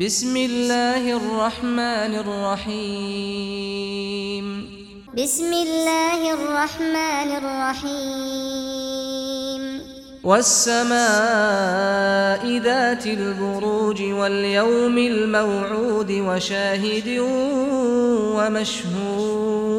بسم الله الرحمن الرحيم بسم الله الرحمن الرحيم والسماء ذات البروج واليوم الموعود وشاهد ومشهود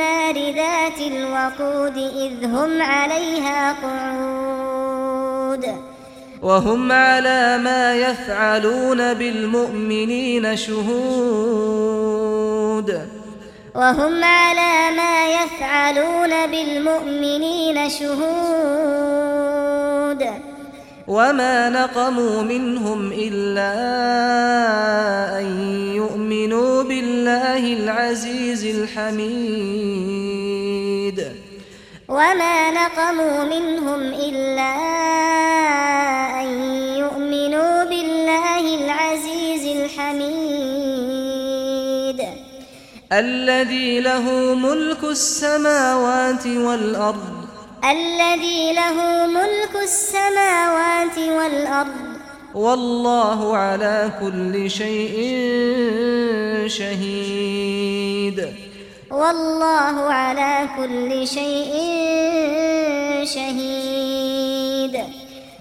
النار ذات الوقود إذ هم عليها قعود. وهم على ما يفعلون بالمؤمنين شهود. وهم على ما يفعلون بالمؤمنين شهود. وما نقموا منهم إلا أن يؤمنوا بالله العزيز الحميد وما نقموا منهم إلا أن يؤمنوا بالله العزيز الحميد الذي له ملك السماوات والأرض الذي له ملك السماوات والأرض. والله على كل شيء شهيد. والله على كل شيء شهيد.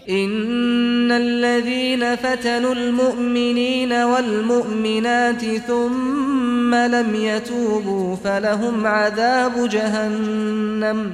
إن الذين فتنوا المؤمنين والمؤمنات ثم لم يتوبوا فلهم عذاب جهنم.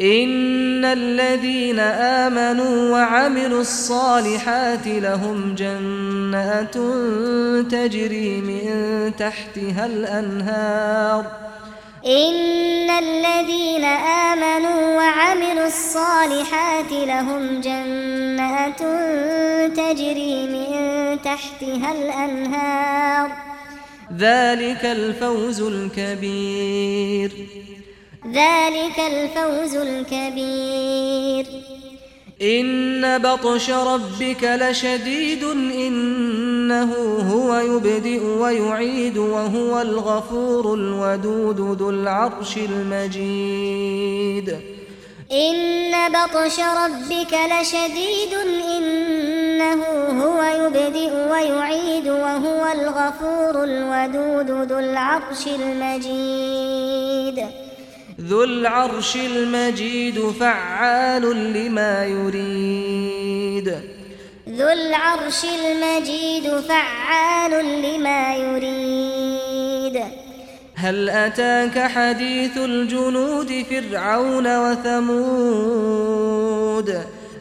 ان الذين امنوا وعملوا الصالحات لهم جنات تجري من تحتها الانهار ان الذين امنوا وعملوا الصالحات لهم جنات تجري من تحتها الانهار ذلك الفوز الكبير ذلك الفوز الكبير. إن بطش ربك لشديد إنه هو يبدئ ويعيد وهو الغفور الودود ذو العرش المجيد. إن بطش ربك لشديد إنه هو يبدئ ويعيد وهو الغفور الودود ذو العرش المجيد. ذو العرش المجيد فعال لما يريد. ذو العرش المجيد فعال لما يريد. هل اتاك حديث الجنود فرعون وثمود؟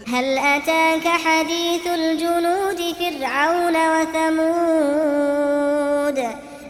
هل اتاك حديث الجنود فرعون وثمود؟